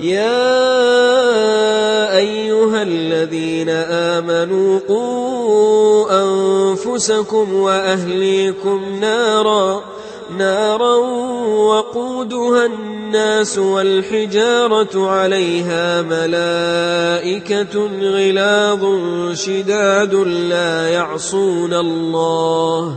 يا أيها الذين آمنوا قوا أنفسكم وأهليكم نارا نارا وقودها الناس والحجارة عليها ملائكة غلاظ شداد لا يعصون الله.